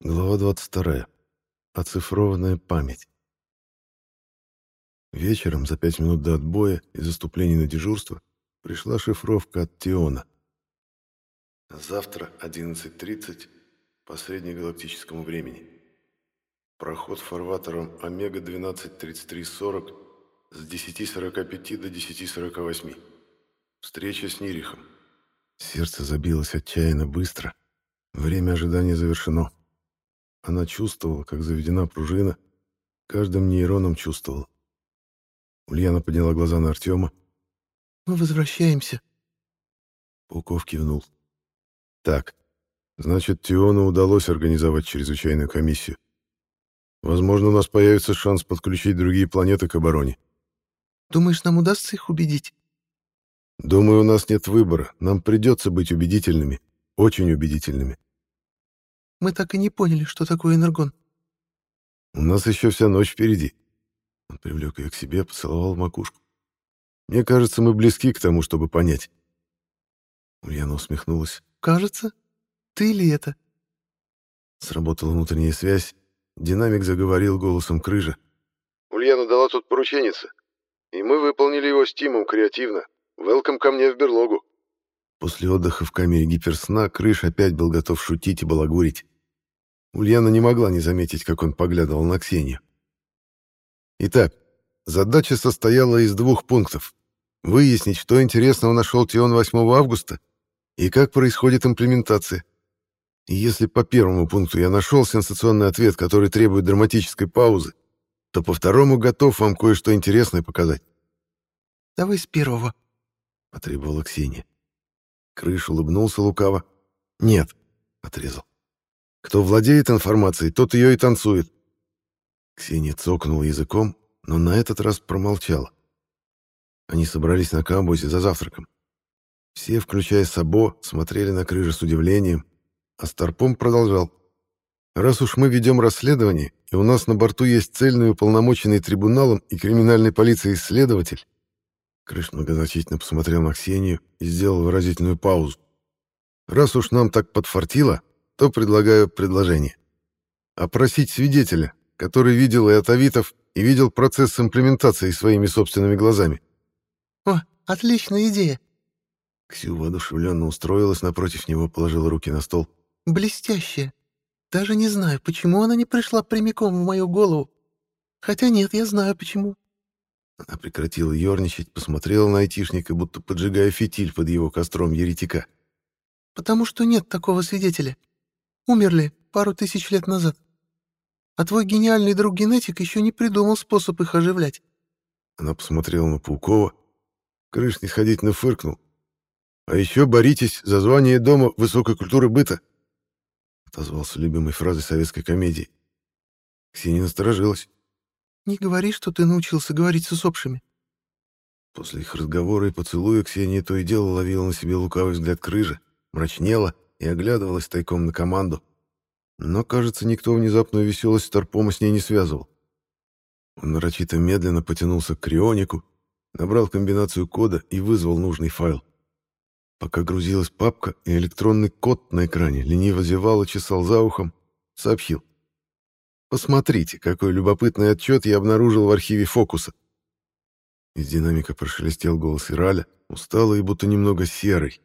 Глава 22. Оцифрованная память. Вечером, за пять минут до отбоя и заступления на дежурство, пришла шифровка от Тиона. Завтра 11.30 по среднегалактическому времени. Проход фарватером Омега-12-3340 с 10.45 до 10.48. Встреча с Нирихом. Сердце забилось отчаянно быстро. Время ожидания завершено. Она чувствовала, как заведена пружина, каждым нейроном чувствовала. Ульяна подняла глаза на Артема. «Мы возвращаемся». Пауков кивнул. «Так, значит, Тиону удалось организовать чрезвычайную комиссию. Возможно, у нас появится шанс подключить другие планеты к обороне». «Думаешь, нам удастся их убедить?» «Думаю, у нас нет выбора. Нам придется быть убедительными. Очень убедительными. Мы так и не поняли, что такое энергон. У нас еще вся ночь впереди. Он привлек ее к себе, поцеловал макушку. Мне кажется, мы близки к тому, чтобы понять. Ульяна усмехнулась. Кажется? Ты ли это? Сработала внутренняя связь. Динамик заговорил голосом крыжа. Ульяна дала тут порученица. И мы выполнили его с Тимом креативно. Велком ко мне в берлогу. После отдыха в камере гиперсна Крыш опять был готов шутить и балагурить. Ульяна не могла не заметить, как он поглядывал на Ксению. Итак, задача состояла из двух пунктов. Выяснить, что интересного нашел Тион 8 августа и как происходит имплементация. И если по первому пункту я нашел сенсационный ответ, который требует драматической паузы, то по второму готов вам кое-что интересное показать. «Давай с первого», — потребовала Ксения. Крыш улыбнулся лукаво. «Нет», — отрезал. «Кто владеет информацией, тот ее и танцует». Ксения цокнула языком, но на этот раз промолчала. Они собрались на камбузе за завтраком. Все, включая Сабо, смотрели на крыжи с удивлением, а Старпом продолжал. «Раз уж мы ведем расследование, и у нас на борту есть цельный уполномоченный трибуналом и криминальной полицией исследователь, Крыш многозначительно посмотрел на Ксению и сделал выразительную паузу. «Раз уж нам так подфартило, то предлагаю предложение. Опросить свидетеля, который видел и и видел процесс имплементации своими собственными глазами». «О, отличная идея!» Ксю воодушевленно устроилась напротив него, положила руки на стол. «Блестящая! Даже не знаю, почему она не пришла прямиком в мою голову. Хотя нет, я знаю почему. Она прекратила ерничать, посмотрела на айтишника, будто поджигая фитиль под его костром еретика. «Потому что нет такого свидетеля. Умерли пару тысяч лет назад. А твой гениальный друг-генетик еще не придумал способ их оживлять». Она посмотрела на Паукова. Крыш нисходительно фыркнул. «А еще боритесь за звание дома высокой культуры быта», отозвался любимой фразой советской комедии. Ксения насторожилась. Не говори, что ты научился говорить с усопшими. После их разговора и поцелуя Ксения то и дело ловила на себе лукавый взгляд крыжа, мрачнела и оглядывалась тайком на команду. Но, кажется, никто внезапную веселость Старпома с ней не связывал. Он нарочито медленно потянулся к крионику, набрал комбинацию кода и вызвал нужный файл. Пока грузилась папка и электронный код на экране, лениво зевал и чесал за ухом, сообщил. Посмотрите, какой любопытный отчет я обнаружил в архиве фокуса. Из динамика прошелестел голос Ираля, усталый и будто немного серый.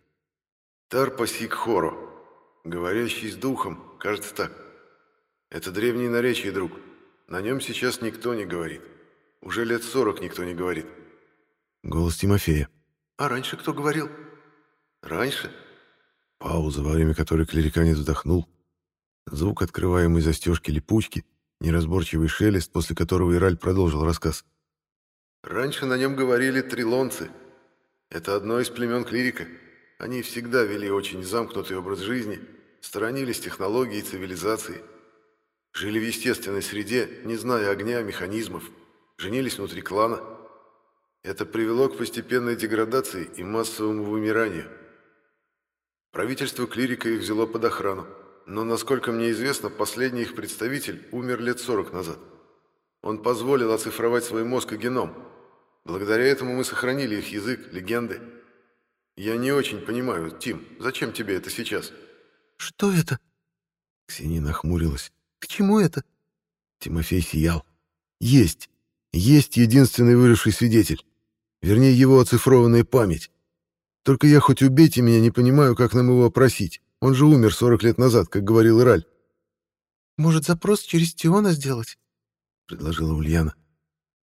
Тарпа Сикхоро, говорящий с духом, кажется так. Это древнее наречие, друг. На нем сейчас никто не говорит. Уже лет сорок никто не говорит. Голос Тимофея. А раньше кто говорил? Раньше? Пауза, во время которой клериканец вздохнул. Звук открываемой застежки липучки, неразборчивый шелест, после которого Ираль продолжил рассказ. «Раньше на нем говорили трилонцы. Это одно из племен клирика. Они всегда вели очень замкнутый образ жизни, сторонились технологий и цивилизации. Жили в естественной среде, не зная огня, механизмов, женились внутри клана. Это привело к постепенной деградации и массовому вымиранию. Правительство клирика их взяло под охрану но, насколько мне известно, последний их представитель умер лет 40 назад. Он позволил оцифровать свой мозг и геном. Благодаря этому мы сохранили их язык, легенды. Я не очень понимаю, Тим, зачем тебе это сейчас? Что это? Ксения нахмурилась. «К чему это?» Тимофей сиял. «Есть! Есть единственный выживший свидетель. Вернее, его оцифрованная память. Только я хоть убейте меня, не понимаю, как нам его опросить. Он же умер 40 лет назад, как говорил Ираль». «Может, запрос через Тиона сделать?» — предложила Ульяна.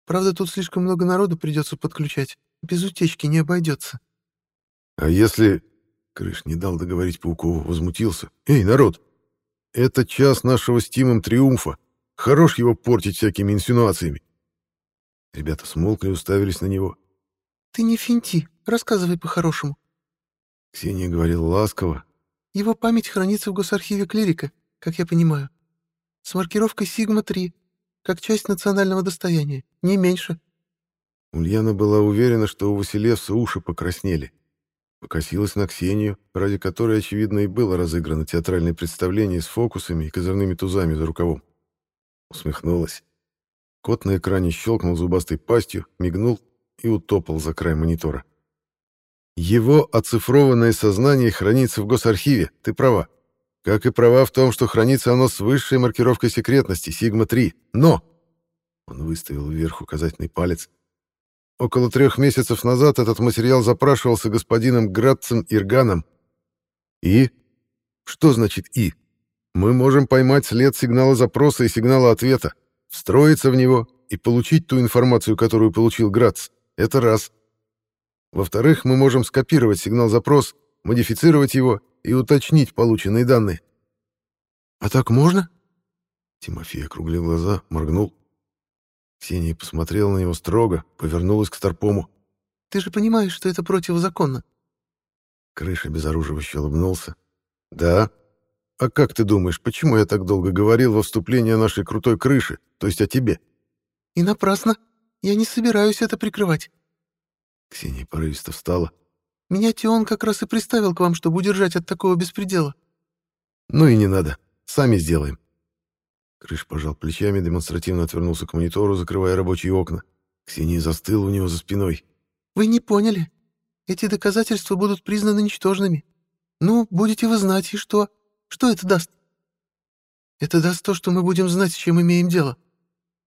«Правда, тут слишком много народу придется подключать. Без утечки не обойдется». «А если...» — Крыш не дал договорить Паукову, возмутился. «Эй, народ! Это час нашего с Тимом триумфа. Хорош его портить всякими инсинуациями». Ребята смолкли и уставились на него. «Ты не финти, рассказывай по-хорошему». Ксения говорила ласково. «Его память хранится в госархиве клирика, как я понимаю с маркировкой Сигма-3, как часть национального достояния, не меньше». Ульяна была уверена, что у Василевса уши покраснели. Покосилась на Ксению, ради которой, очевидно, и было разыграно театральное представление с фокусами и козырными тузами за рукавом. Усмехнулась. Кот на экране щелкнул зубастой пастью, мигнул и утопал за край монитора. «Его оцифрованное сознание хранится в госархиве, ты права как и права в том, что хранится оно с высшей маркировкой секретности, Сигма-3. Но...» Он выставил вверх указательный палец. «Около трех месяцев назад этот материал запрашивался господином Градцем Ирганом. И? Что значит «и»? Мы можем поймать след сигнала запроса и сигнала ответа, встроиться в него и получить ту информацию, которую получил Грац. Это раз. Во-вторых, мы можем скопировать сигнал-запрос, модифицировать его и уточнить полученные данные. «А так можно?» Тимофей округлил глаза, моргнул. Ксения посмотрела на него строго, повернулась к Старпому. «Ты же понимаешь, что это противозаконно?» Крыша безоруживающе улыбнулся. «Да? А как ты думаешь, почему я так долго говорил во вступлении о нашей крутой крыше, то есть о тебе?» «И напрасно. Я не собираюсь это прикрывать». Ксения порывисто встала. Меня Тион как раз и приставил к вам, чтобы удержать от такого беспредела. Ну и не надо. Сами сделаем. Крыш пожал плечами, демонстративно отвернулся к монитору, закрывая рабочие окна. Ксения застыл у него за спиной. Вы не поняли. Эти доказательства будут признаны ничтожными. Ну, будете вы знать, и что? Что это даст? Это даст то, что мы будем знать, с чем имеем дело.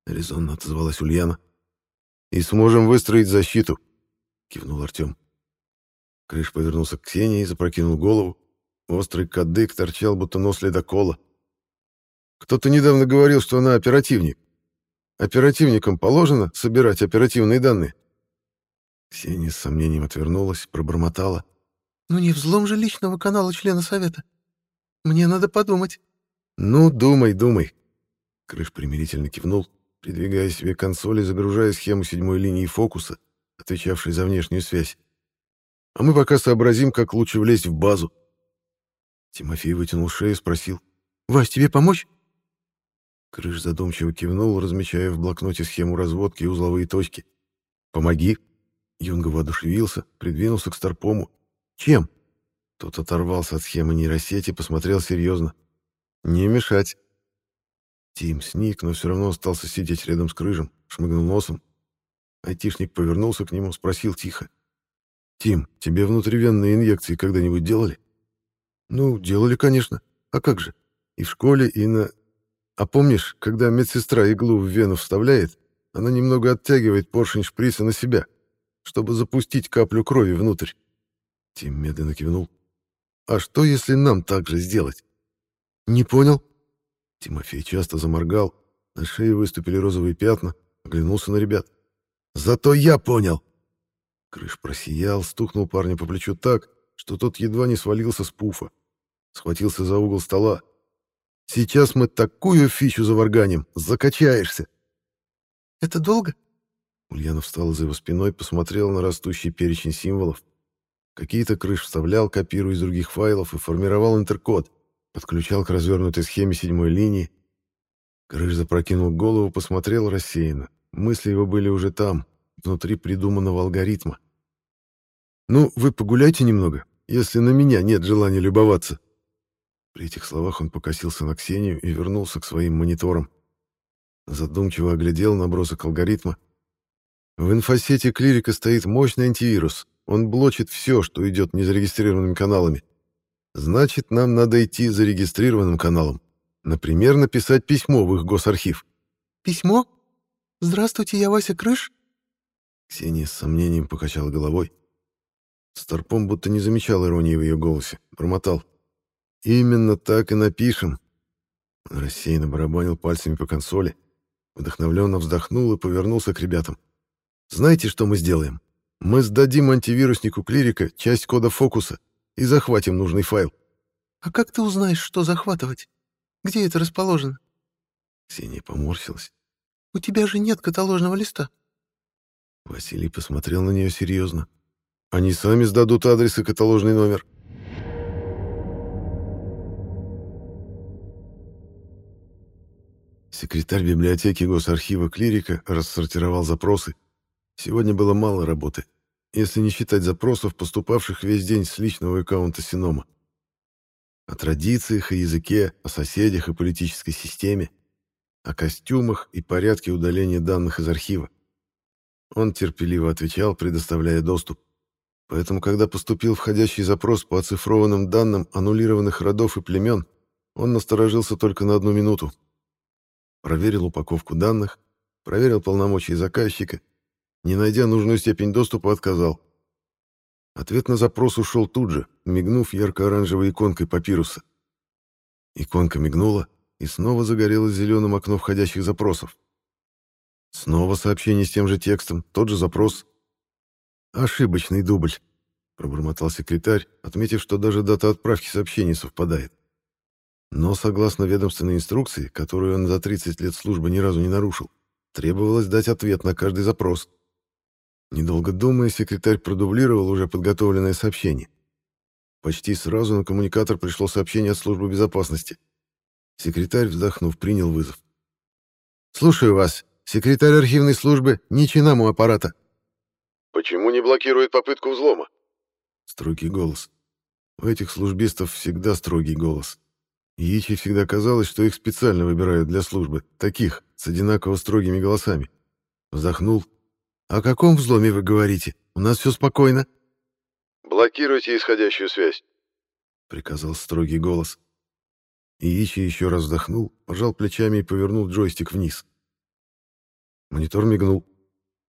Резонно отозвалась Ульяна. И сможем выстроить защиту, кивнул Артем. Крыш повернулся к Ксении и запрокинул голову. Острый кадык торчал, будто нос ледокола. Кто-то недавно говорил, что она оперативник. Оперативникам положено собирать оперативные данные. Ксения с сомнением отвернулась, пробормотала. «Ну не взлом же личного канала члена Совета. Мне надо подумать». «Ну, думай, думай». Крыш примирительно кивнул, придвигая себе консоль и загружая схему седьмой линии фокуса, отвечавшей за внешнюю связь. А мы пока сообразим, как лучше влезть в базу. Тимофей вытянул шею и спросил. «Вась, тебе помочь?» Крыш задумчиво кивнул, размечая в блокноте схему разводки и узловые точки. «Помоги!» Юнга воодушевился, придвинулся к Старпому. «Чем?» Тот оторвался от схемы нейросети, посмотрел серьезно. «Не мешать!» Тим сник, но все равно остался сидеть рядом с Крыжем, шмыгнул носом. Айтишник повернулся к нему, спросил тихо. «Тим, тебе внутривенные инъекции когда-нибудь делали?» «Ну, делали, конечно. А как же? И в школе, и на... А помнишь, когда медсестра иглу в вену вставляет, она немного оттягивает поршень шприца на себя, чтобы запустить каплю крови внутрь?» Тим медленно кивнул. «А что, если нам так же сделать?» «Не понял». Тимофей часто заморгал, на шее выступили розовые пятна, оглянулся на ребят. «Зато я понял!» Крыш просиял, стукнул парня по плечу так, что тот едва не свалился с пуфа. Схватился за угол стола. «Сейчас мы такую фичу заварганим, закачаешься!» «Это долго?» Ульяна встала за его спиной, посмотрела на растущий перечень символов. Какие-то крыш вставлял, копируя из других файлов, и формировал интеркод, подключал к развернутой схеме седьмой линии. Крыш запрокинул голову, посмотрел рассеянно. Мысли его были уже там, внутри придуманного алгоритма. «Ну, вы погуляйте немного, если на меня нет желания любоваться». При этих словах он покосился на Ксению и вернулся к своим мониторам. Задумчиво оглядел набросок алгоритма. В инфосете клирика стоит мощный антивирус. Он блочит все, что идет незарегистрированными каналами. Значит, нам надо идти зарегистрированным каналом. Например, написать письмо в их госархив. «Письмо? Здравствуйте, я Вася Крыш?» Ксения с сомнением покачала головой. Старпом будто не замечал иронии в ее голосе. Промотал. «Именно так и напишем». Рассеянно барабанил пальцами по консоли, вдохновленно вздохнул и повернулся к ребятам. «Знаете, что мы сделаем? Мы сдадим антивируснику клирика часть кода фокуса и захватим нужный файл». «А как ты узнаешь, что захватывать? Где это расположено?» Ксения поморщилась. «У тебя же нет каталожного листа». Василий посмотрел на нее серьезно. «Они сами сдадут адрес и каталожный номер». Секретарь библиотеки Госархива Клирика рассортировал запросы. Сегодня было мало работы, если не считать запросов, поступавших весь день с личного аккаунта Синома. О традициях и языке, о соседях и политической системе, о костюмах и порядке удаления данных из архива. Он терпеливо отвечал, предоставляя доступ. Поэтому, когда поступил входящий запрос по оцифрованным данным аннулированных родов и племен, он насторожился только на одну минуту. Проверил упаковку данных, проверил полномочия заказчика, не найдя нужную степень доступа, отказал. Ответ на запрос ушел тут же, мигнув ярко-оранжевой иконкой папируса. Иконка мигнула, и снова загорелось зеленым окно входящих запросов. Снова сообщение с тем же текстом, тот же запрос. «Ошибочный дубль», — пробормотал секретарь, отметив, что даже дата отправки сообщений совпадает. Но, согласно ведомственной инструкции, которую он за 30 лет службы ни разу не нарушил, требовалось дать ответ на каждый запрос. Недолго думая, секретарь продублировал уже подготовленное сообщение. Почти сразу на коммуникатор пришло сообщение от службы безопасности. Секретарь, вздохнув, принял вызов. «Слушаю вас. Секретарь архивной службы Ничинаму аппарата». «Почему не блокирует попытку взлома?» Строгий голос. У этих службистов всегда строгий голос. Ичи всегда казалось, что их специально выбирают для службы, таких, с одинаково строгими голосами. Вздохнул. «О каком взломе вы говорите? У нас все спокойно». «Блокируйте исходящую связь», — приказал строгий голос. Иичи еще раз вздохнул, пожал плечами и повернул джойстик вниз. Монитор мигнул.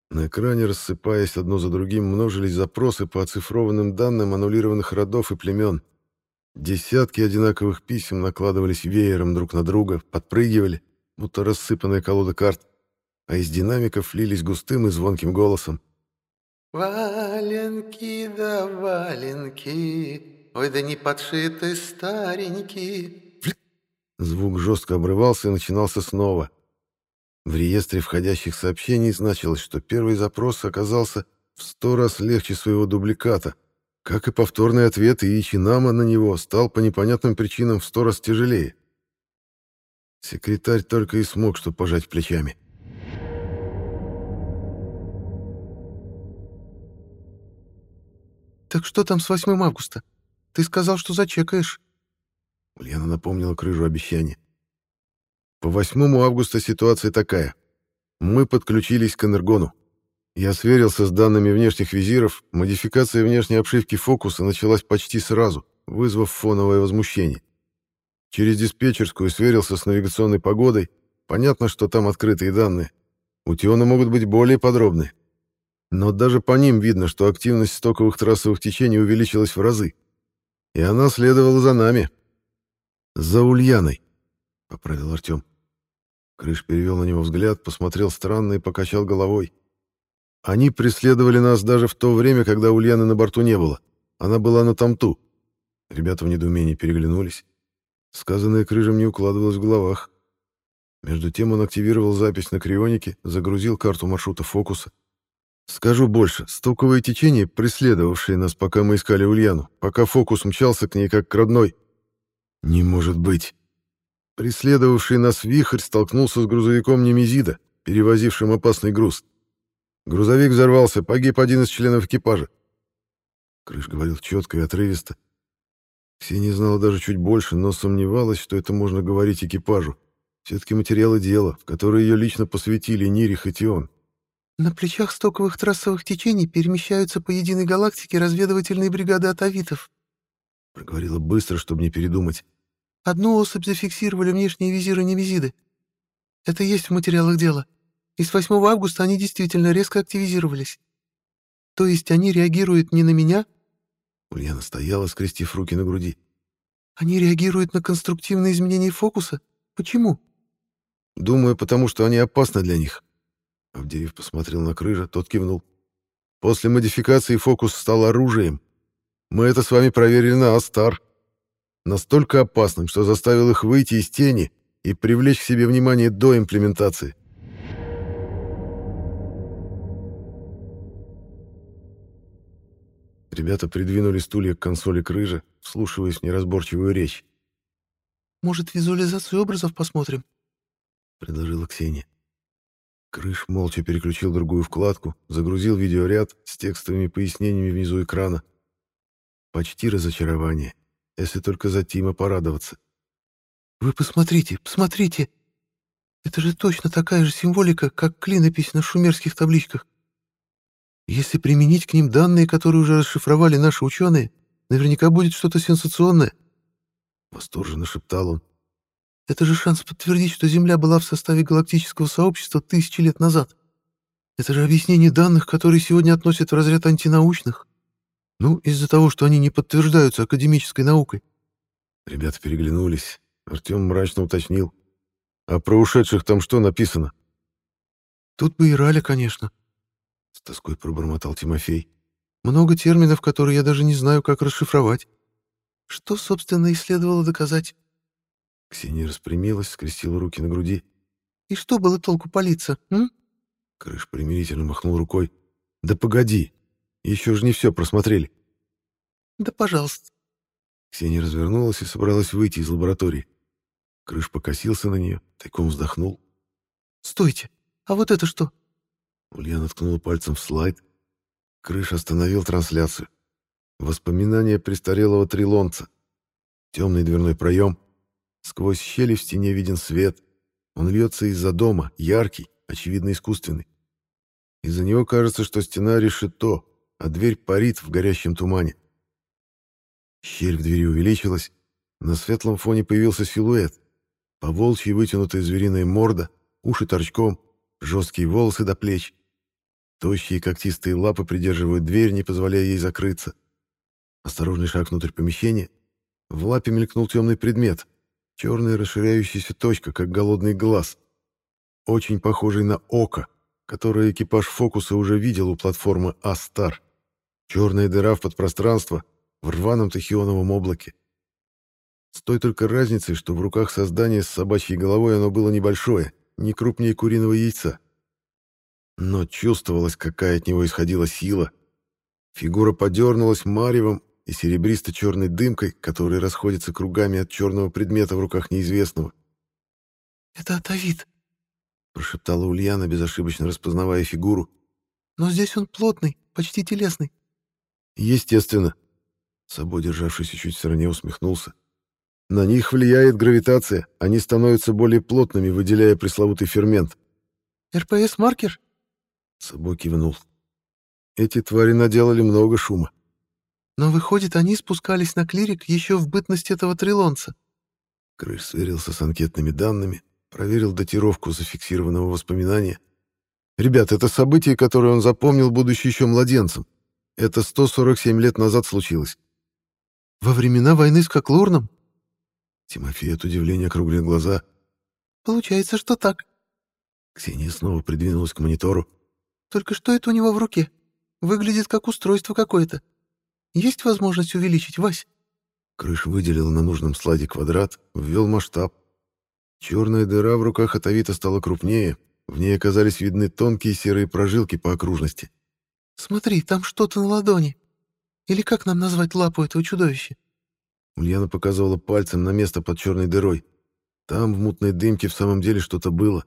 На экране, рассыпаясь одно за другим, множились запросы по оцифрованным данным аннулированных родов и племен. Десятки одинаковых писем накладывались веером друг на друга, подпрыгивали, будто рассыпанная колода карт, а из динамиков лились густым и звонким голосом. «Валенки да валенки, ой да не подшиты старенькие». Звук жестко обрывался и начинался снова. В реестре входящих сообщений значилось, что первый запрос оказался в сто раз легче своего дубликата, как и повторный ответ Иичинама на него стал по непонятным причинам в сто раз тяжелее. Секретарь только и смог что пожать плечами. «Так что там с 8 августа? Ты сказал, что зачекаешь». Ульяна напомнила крыжу обещания. По 8 августа ситуация такая. Мы подключились к Энергону. Я сверился с данными внешних визиров, модификация внешней обшивки фокуса началась почти сразу, вызвав фоновое возмущение. Через диспетчерскую сверился с навигационной погодой, понятно, что там открытые данные. У Тиона могут быть более подробные. Но даже по ним видно, что активность стоковых трассовых течений увеличилась в разы. И она следовала за нами. «За Ульяной», — поправил Артем. Крыш перевел на него взгляд, посмотрел странно и покачал головой. Они преследовали нас даже в то время, когда Ульяны на борту не было. Она была на Тамту. Ребята в недоумении переглянулись. Сказанное Крыжем не укладывалось в головах. Между тем он активировал запись на крионике, загрузил карту маршрута фокуса. Скажу больше, стоковое течение, преследовавшее нас, пока мы искали Ульяну, пока фокус мчался к ней как к родной. Не может быть. Преследовавший нас вихрь столкнулся с грузовиком Немезида, перевозившим опасный груз. Грузовик взорвался, погиб один из членов экипажа. Крыш говорил четко и отрывисто. Ксения знала даже чуть больше, но сомневалась, что это можно говорить экипажу. Все-таки материалы дела, в которые ее лично посвятили Нирих и Тион. На плечах стоковых трассовых течений перемещаются по единой галактике разведывательные бригады атовитов. Проговорила быстро, чтобы не передумать. Одну особь зафиксировали внешние визиры Немезиды. Это есть в материалах дела. И с 8 августа они действительно резко активизировались. То есть они реагируют не на меня, Ульяна стояла, скрестив руки на груди. они реагируют на конструктивные изменения фокуса. Почему? Думаю, потому что они опасны для них. Авдеев посмотрел на Крыжа, тот кивнул. После модификации фокус стал оружием. Мы это с вами проверили на Астар. Настолько опасным, что заставил их выйти из тени и привлечь к себе внимание до имплементации. Ребята придвинули стулья к консоли крыжа, вслушиваясь в неразборчивую речь. Может, визуализацию образов посмотрим? — предложила Ксения. Крыш молча переключил другую вкладку, загрузил видеоряд с текстовыми пояснениями внизу экрана. Почти разочарование, если только за Тима порадоваться. Вы посмотрите, посмотрите! Это же точно такая же символика, как клинопись на шумерских табличках. Если применить к ним данные, которые уже расшифровали наши ученые, наверняка будет что-то сенсационное. Восторженно шептал он. Это же шанс подтвердить, что Земля была в составе галактического сообщества тысячи лет назад. Это же объяснение данных, которые сегодня относят в разряд антинаучных. Ну, из-за того, что они не подтверждаются академической наукой. Ребята переглянулись. Артем мрачно уточнил. «А про ушедших там что написано?» Тут бы и Раля, конечно. С тоской пробормотал Тимофей. Много терминов, которые я даже не знаю, как расшифровать. Что, собственно, и следовало доказать. Ксения распрямилась, скрестила руки на груди. И что было толку палиться, м? Крыш примирительно махнул рукой. «Да погоди, еще же не все просмотрели». Да пожалуйста. Ксения развернулась и собралась выйти из лаборатории. Крыш покосился на нее, тайком вздохнул. Стойте, а вот это что? Ульяна ткнула пальцем в слайд. Крыш остановил трансляцию. Воспоминания престарелого трилонца. Темный дверной проем. Сквозь щели в стене виден свет. Он льется из-за дома, яркий, очевидно искусственный. Из-за него кажется, что стена решето, а дверь парит в горящем тумане. Щель в двери увеличилась. На светлом фоне появился силуэт. По волчьи вытянутая звериная морда, уши торчком, жесткие волосы до плеч. Тощие когтистые лапы придерживают дверь, не позволяя ей закрыться. Осторожный шаг внутрь помещения. В лапе мелькнул темный предмет. Черная расширяющаяся точка, как голодный глаз. Очень похожий на око, которое экипаж «Фокуса» уже видел у платформы «Астар». Черная дыра в подпространство в рваном тахионовом облаке. С той только разницей, что в руках создания с собачьей головой оно было небольшое, не крупнее куриного яйца. Но чувствовалось, какая от него исходила сила. Фигура подернулась маревом и серебристо-черной дымкой, которая расходится кругами от черного предмета в руках неизвестного. Это Атавит. Прошептала Ульяна, безошибочно распознавая фигуру. Но здесь он плотный, почти телесный. Естественно. Собой державшийся чуть в стороне усмехнулся. На них влияет гравитация, они становятся более плотными, выделяя пресловутый фермент. РПС-маркер? Собой кивнул. Эти твари наделали много шума. Но выходит, они спускались на клирик еще в бытность этого трилонца. Крыш сверился с анкетными данными, проверил датировку зафиксированного воспоминания. Ребят, это событие, которое он запомнил, будучи еще младенцем. Это 147 лет назад случилось. Во времена войны с Коклурном? Тимофей от удивления округлил глаза. Получается, что так. Ксения снова придвинулась к монитору. Только что это у него в руке? Выглядит как устройство какое-то. Есть возможность увеличить, Вась? Крыш выделил на нужном слайде квадрат, ввел масштаб. Черная дыра в руках Атавита стала крупнее, в ней оказались видны тонкие серые прожилки по окружности. Смотри, там что-то на ладони. Или как нам назвать лапу этого чудовища? Ульяна показывала пальцем на место под черной дырой. Там в мутной дымке в самом деле что-то было.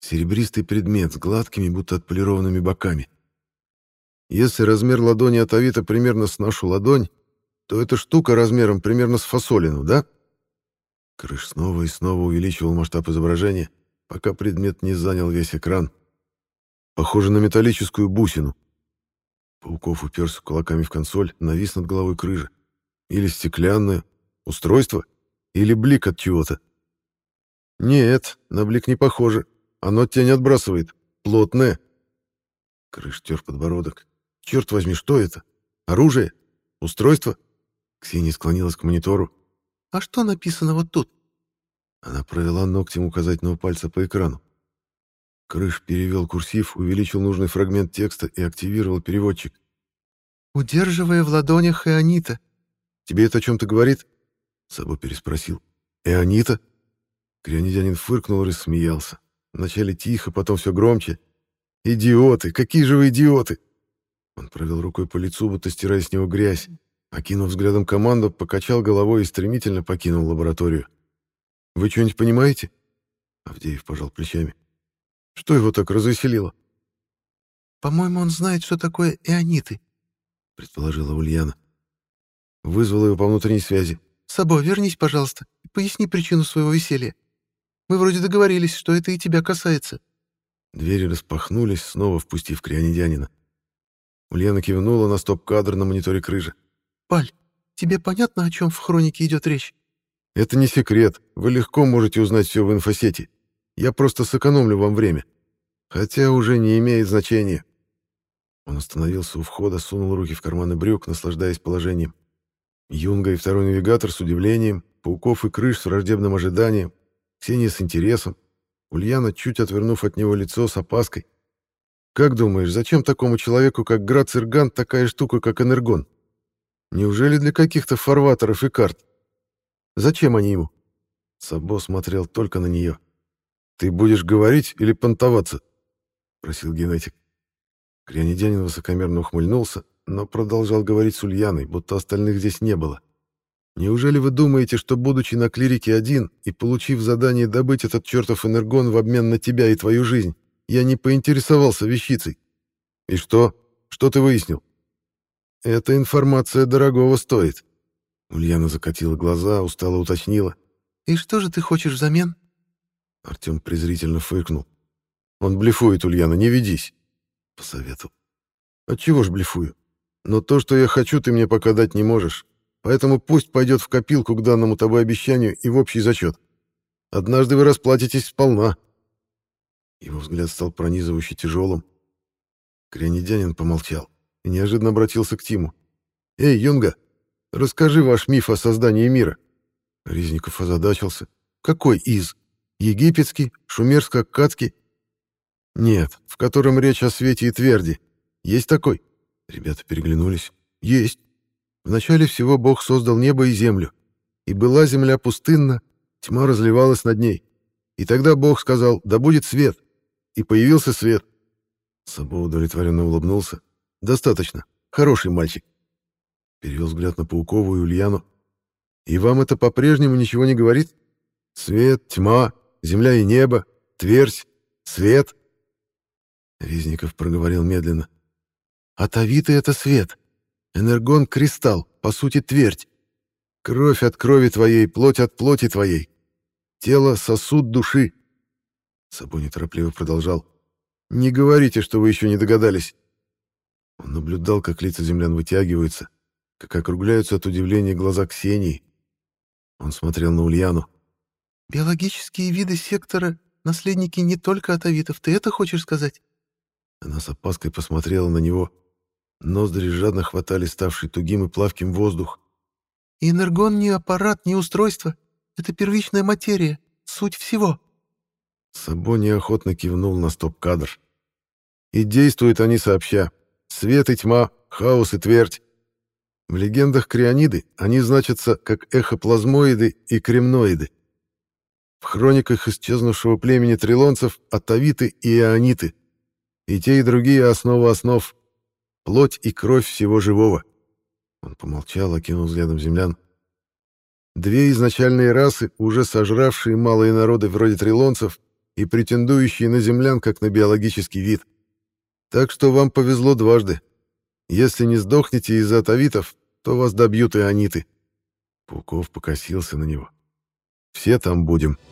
Серебристый предмет с гладкими, будто отполированными боками. Если размер ладони от Авито примерно с нашу ладонь, то эта штука размером примерно с фасолину, да? Крыш снова и снова увеличивал масштаб изображения, пока предмет не занял весь экран. Похоже на металлическую бусину. Пауков уперся кулаками в консоль, навис над головой крыжа. Или стеклянное. Устройство? Или блик от чего-то? Нет, на блик не похоже. Оно тень отбрасывает. Плотное. Крыш тер подбородок. Черт возьми, что это? Оружие? Устройство? Ксения склонилась к монитору. «А что написано вот тут?» Она провела ногтем указательного пальца по экрану. Крыш перевел курсив, увеличил нужный фрагмент текста и активировал переводчик. «Удерживая в ладонях Эонита». «Тебе это о чем-то говорит?» Сабо переспросил. «Эонита?» Крионидянин фыркнул и рассмеялся. Вначале тихо, потом все громче. «Идиоты! Какие же вы идиоты!» Он провел рукой по лицу, будто стирая с него грязь. Окинув взглядом команду, покачал головой и стремительно покинул лабораторию. «Вы что-нибудь понимаете?» Авдеев пожал плечами. «Что его так развеселило?» «По-моему, он знает, что такое эониты», — предположила Ульяна. Вызвала его по внутренней связи. «Сабо, вернись, пожалуйста, и поясни причину своего веселья. Мы вроде договорились, что это и тебя касается». Двери распахнулись, снова впустив крионидянина. Ульяна кивнула на стоп-кадр на мониторе крыжа. «Паль, тебе понятно, о чем в хронике идет речь?» «Это не секрет. Вы легко можете узнать все в инфосети. Я просто сэкономлю вам время. Хотя уже не имеет значения». Он остановился у входа, сунул руки в карманы брюк, наслаждаясь положением. Юнга и второй навигатор с удивлением, Пауков и Крыш с враждебным ожиданием, Ксения с интересом, Ульяна, чуть отвернув от него лицо, с опаской. «Как думаешь, зачем такому человеку, как Грацирган, такая штука, как энергон?» Неужели для каких-то фарватеров и карт? Зачем они ему? Сабо смотрел только на нее. «Ты будешь говорить или понтоваться?» — просил генетик. Крионидянин высокомерно ухмыльнулся, но продолжал говорить с Ульяной, будто остальных здесь не было. «Неужели вы думаете, что, будучи на клирике один и получив задание добыть этот чертов энергон в обмен на тебя и твою жизнь, я не поинтересовался вещицей? И что? Что ты выяснил?» «Эта информация дорогого стоит». Ульяна закатила глаза, устало уточнила. «И что же ты хочешь взамен?» Артем презрительно фыркнул. «Он блефует, Ульяна, не ведись», — посоветовал. «Отчего ж блефую? Но то, что я хочу, ты мне пока дать не можешь. Поэтому пусть пойдет в копилку к данному тобой обещанию и в общий зачет. Однажды вы расплатитесь сполна». Его взгляд стал пронизывающе тяжелым. Крянедянин помолчал и неожиданно обратился к Тиму. «Эй, Юнга, расскажи ваш миф о создании мира». Резников озадачился. «Какой из? Египетский? Шумерско-аккадский?» «Нет, в котором речь о свете и тверди. Есть такой?» Ребята переглянулись. «Есть. Вначале всего Бог создал небо и землю. И была земля пустынна, тьма разливалась над ней. И тогда Бог сказал, да будет свет. И появился свет». Сабо удовлетворенно улыбнулся. Достаточно. Хороший мальчик. Перевел взгляд на Паукову и Ульяну. И вам это по-прежнему ничего не говорит? Свет, тьма, земля и небо, твердь, свет. Резников проговорил медленно. Атавиты — это свет. Энергон — кристалл, по сути, твердь. Кровь от крови твоей, плоть от плоти твоей. Тело — сосуд души. Собой неторопливо продолжал. Не говорите, что вы еще не догадались. Он наблюдал, как лица землян вытягиваются, как округляются от удивления глаза Ксении. Он смотрел на Ульяну. «Биологические виды сектора — наследники не только атовитов, ты это хочешь сказать?» Она с опаской посмотрела на него. Ноздри жадно хватали ставший тугим и плавким воздух. И «Энергон не аппарат, не устройство. Это первичная материя, суть всего». Сабо неохотно кивнул на стоп-кадр. «И действуют они сообща. Свет и тьма, хаос и твердь. В легендах криониды они значатся как эхоплазмоиды и кремноиды. В хрониках исчезнувшего племени трилонцев — атавиты и иониты. И те, и другие — основа основ. Плоть и кровь всего живого. Он помолчал, окинул взглядом землян. Две изначальные расы, уже сожравшие малые народы вроде трилонцев и претендующие на землян как на биологический вид. Так что вам повезло дважды. Если не сдохнете из-за атовитов, то вас добьют и аниты. Пауков покосился на него. Все там будем. —